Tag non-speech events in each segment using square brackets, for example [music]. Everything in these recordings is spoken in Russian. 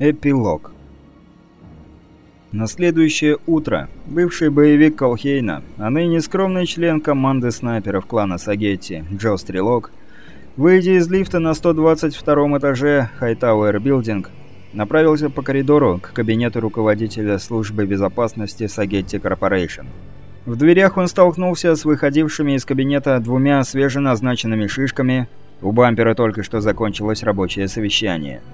Эпилог. На следующее утро бывший боевик Колхейна, а ныне скромный член команды снайперов клана Сагетти Джо Стрелок, выйдя из лифта на 122 этаже Хайтауэр Билдинг, направился по коридору к кабинету руководителя службы безопасности Сагетти Корпорейшн. В дверях он столкнулся с выходившими из кабинета двумя свеженазначенными шишками, у бампера только что закончилось рабочее совещание –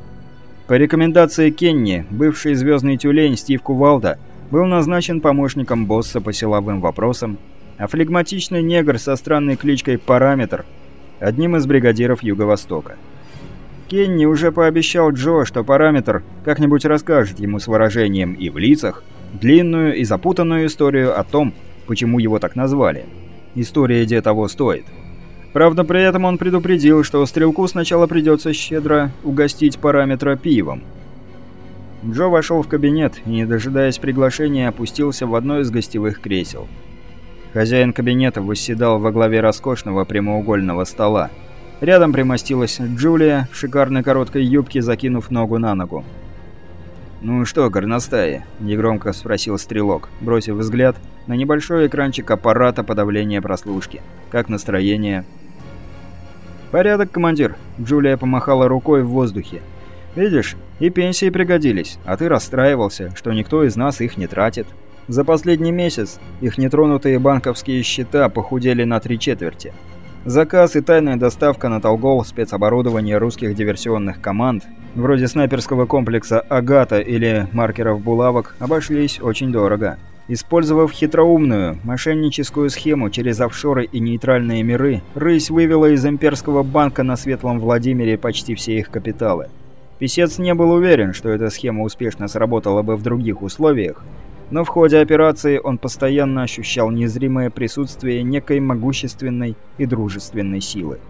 по рекомендации Кенни, бывший звездный тюлень Стив Кувалда был назначен помощником босса по силовым вопросам, а флегматичный негр со странной кличкой «Параметр» — одним из бригадиров Юго-Востока. Кенни уже пообещал Джо, что «Параметр» как-нибудь расскажет ему с выражением и в лицах длинную и запутанную историю о том, почему его так назвали. История где того стоит — Правда, при этом он предупредил, что стрелку сначала придется щедро угостить параметра пивом. Джо вошел в кабинет и, не дожидаясь приглашения, опустился в одно из гостевых кресел. Хозяин кабинета восседал во главе роскошного прямоугольного стола. Рядом примостилась Джулия в шикарной короткой юбке, закинув ногу на ногу. «Ну что, горностаи?» – негромко спросил Стрелок, бросив взгляд на небольшой экранчик аппарата подавления прослушки. «Как настроение?» «Порядок, командир!» – Джулия помахала рукой в воздухе. «Видишь, и пенсии пригодились, а ты расстраивался, что никто из нас их не тратит. За последний месяц их нетронутые банковские счета похудели на три четверти. Заказ и тайная доставка на Толгол спецоборудования русских диверсионных команд, вроде снайперского комплекса «Агата» или маркеров булавок, обошлись очень дорого. Использовав хитроумную, мошенническую схему через офшоры и нейтральные миры, Рысь вывела из имперского банка на Светлом Владимире почти все их капиталы. Песец не был уверен, что эта схема успешно сработала бы в других условиях, но в ходе операции он постоянно ощущал незримое присутствие некой могущественной и дружественной силы.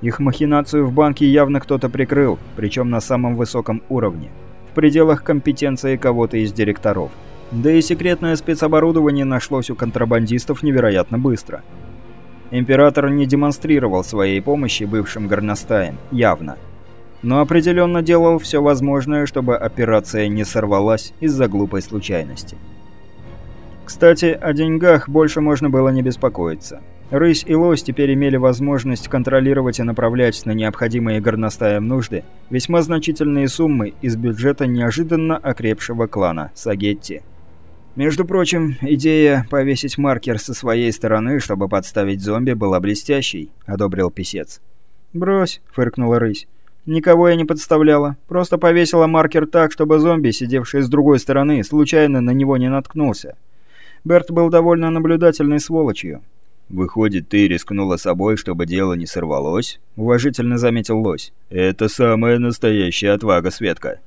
Их махинацию в банке явно кто-то прикрыл, причем на самом высоком уровне, в пределах компетенции кого-то из директоров. Да и секретное спецоборудование нашлось у контрабандистов невероятно быстро. Император не демонстрировал своей помощи бывшим горностаям, явно. Но определенно делал все возможное, чтобы операция не сорвалась из-за глупой случайности. Кстати, о деньгах больше можно было не беспокоиться. Рысь и Лось теперь имели возможность контролировать и направлять на необходимые горностаям нужды весьма значительные суммы из бюджета неожиданно окрепшего клана Сагетти. Между прочим, идея повесить маркер со своей стороны, чтобы подставить зомби, была блестящей, одобрил писец. «Брось», — фыркнула рысь. «Никого я не подставляла. Просто повесила маркер так, чтобы зомби, сидевший с другой стороны, случайно на него не наткнулся. Берт был довольно наблюдательной сволочью». «Выходит, ты рискнула собой, чтобы дело не сорвалось?» — уважительно заметил Лось. «Это самая настоящая отвага, Светка».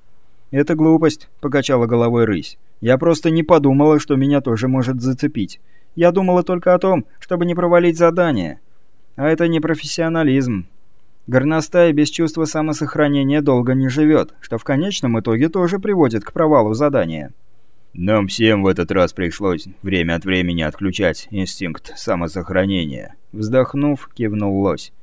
«Это глупость», — покачала головой рысь. «Я просто не подумала, что меня тоже может зацепить. Я думала только о том, чтобы не провалить задание. А это не профессионализм. Горностай без чувства самосохранения долго не живет, что в конечном итоге тоже приводит к провалу задания». «Нам всем в этот раз пришлось время от времени отключать инстинкт самосохранения», — вздохнув, кивнул Лось.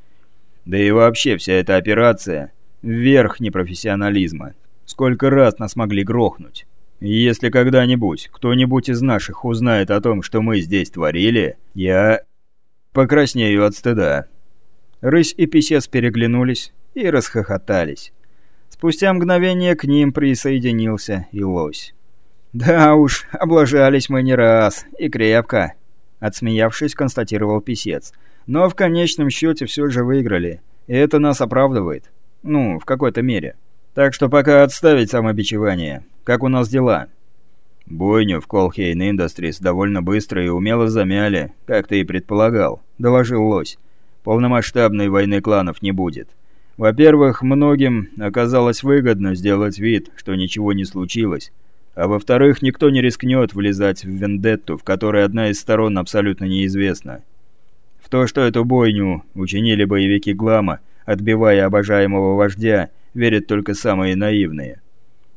«Да и вообще вся эта операция — верх непрофессионализма. Сколько раз нас могли грохнуть. Если когда-нибудь кто-нибудь из наших узнает о том, что мы здесь творили, я... покраснею от стыда». Рысь и писец переглянулись и расхохотались. Спустя мгновение к ним присоединился и лось. «Да уж, облажались мы не раз, и крепко», — отсмеявшись, констатировал писец. «Но в конечном счете все же выиграли, и это нас оправдывает. Ну, в какой-то мере». Так что пока отставить самобичевание. Как у нас дела?» «Бойню в Колхейн Industries довольно быстро и умело замяли, как ты и предполагал», — доложил Лось. «Полномасштабной войны кланов не будет. Во-первых, многим оказалось выгодно сделать вид, что ничего не случилось, а во-вторых, никто не рискнет влезать в вендетту, в которой одна из сторон абсолютно неизвестна. В то, что эту бойню учинили боевики Глама, отбивая обожаемого вождя, верят только самые наивные.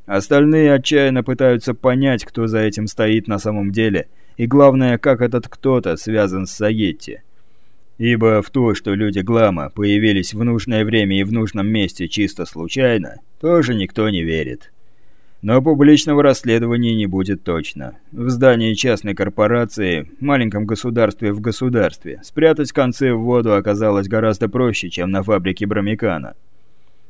Остальные отчаянно пытаются понять, кто за этим стоит на самом деле, и главное, как этот кто-то связан с Сагетти. Ибо в то, что люди Глама появились в нужное время и в нужном месте чисто случайно, тоже никто не верит. Но публичного расследования не будет точно. В здании частной корпорации, маленьком государстве в государстве, спрятать концы в воду оказалось гораздо проще, чем на фабрике Бромикана.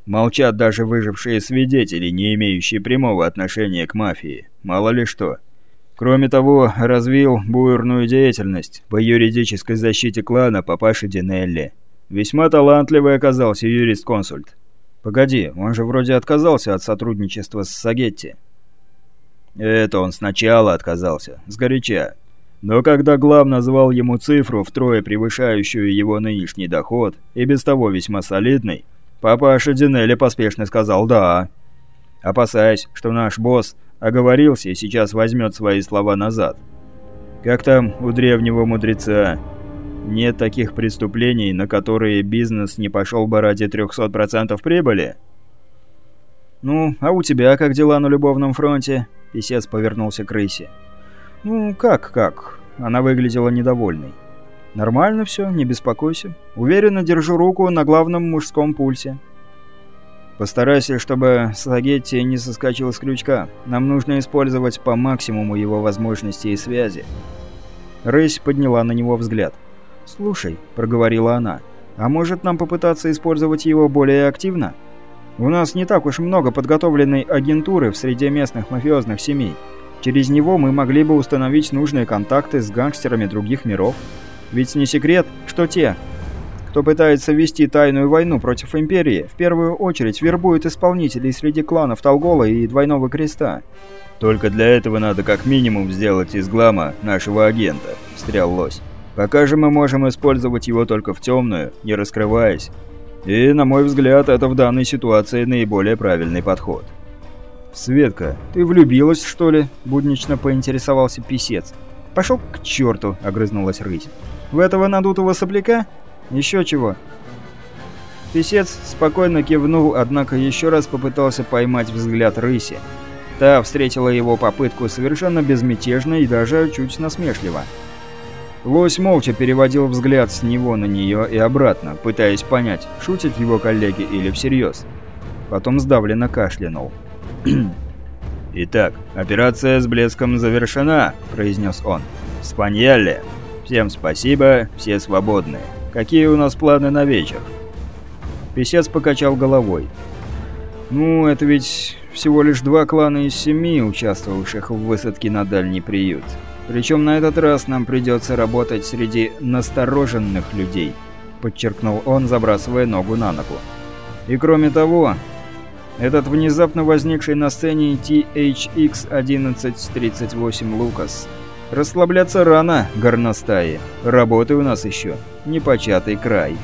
Молчат даже выжившие свидетели, не имеющие прямого отношения к мафии. Мало ли что. Кроме того, развил буерную деятельность по юридической защите клана папаши Динелли. Весьма талантливый оказался юрист-консульт. Погоди, он же вроде отказался от сотрудничества с Сагетти. Это он сначала отказался, сгоряча. Но когда Глав назвал ему цифру, втрое превышающую его нынешний доход, и без того весьма солидный, папаша Динелли поспешно сказал «да». Опасаясь, что наш босс оговорился и сейчас возьмет свои слова назад. Как там у древнего мудреца нет таких преступлений, на которые бизнес не пошел бы ради 300% прибыли? «Ну, а у тебя как дела на любовном фронте?» Песец повернулся к рысе. «Ну, как-как?» Она выглядела недовольной. «Нормально все, не беспокойся. Уверенно держу руку на главном мужском пульсе». «Постарайся, чтобы Сагетти не соскочил с крючка. Нам нужно использовать по максимуму его возможностей и связи». Рысь подняла на него взгляд. «Слушай», — проговорила она, — «а может нам попытаться использовать его более активно? У нас не так уж много подготовленной агентуры в среде местных мафиозных семей. Через него мы могли бы установить нужные контакты с гангстерами других миров. Ведь не секрет, что те, кто пытается вести тайную войну против Империи, в первую очередь вербуют исполнителей среди кланов Толгола и Двойного Креста». «Только для этого надо как минимум сделать из Глама нашего агента», — встрял Лось. Пока же мы можем использовать его только в темную, не раскрываясь. И, на мой взгляд, это в данной ситуации наиболее правильный подход. «Светка, ты влюбилась, что ли?» – буднично поинтересовался писец. «Пошел к черту!» – огрызнулась рысь. «В этого надутого сопляка? Еще чего?» Песец спокойно кивнул, однако еще раз попытался поймать взгляд рыси. Та встретила его попытку совершенно безмятежно и даже чуть насмешливо. Лось молча переводил взгляд с него на нее и обратно, пытаясь понять, шутят его коллеги или всерьез. Потом сдавленно кашлянул. [clears throat] «Итак, операция с блеском завершена», – произнес он. «Спаньяле. Всем спасибо, все свободны. Какие у нас планы на вечер?» Песец покачал головой. «Ну, это ведь всего лишь два клана из семи, участвовавших в высадке на дальний приют. Причем на этот раз нам придется работать среди настороженных людей», – подчеркнул он, забрасывая ногу на ногу. «И кроме того, этот внезапно возникший на сцене THX-1138 Лукас. Расслабляться рано, горностаи. Работы у нас еще непочатый край».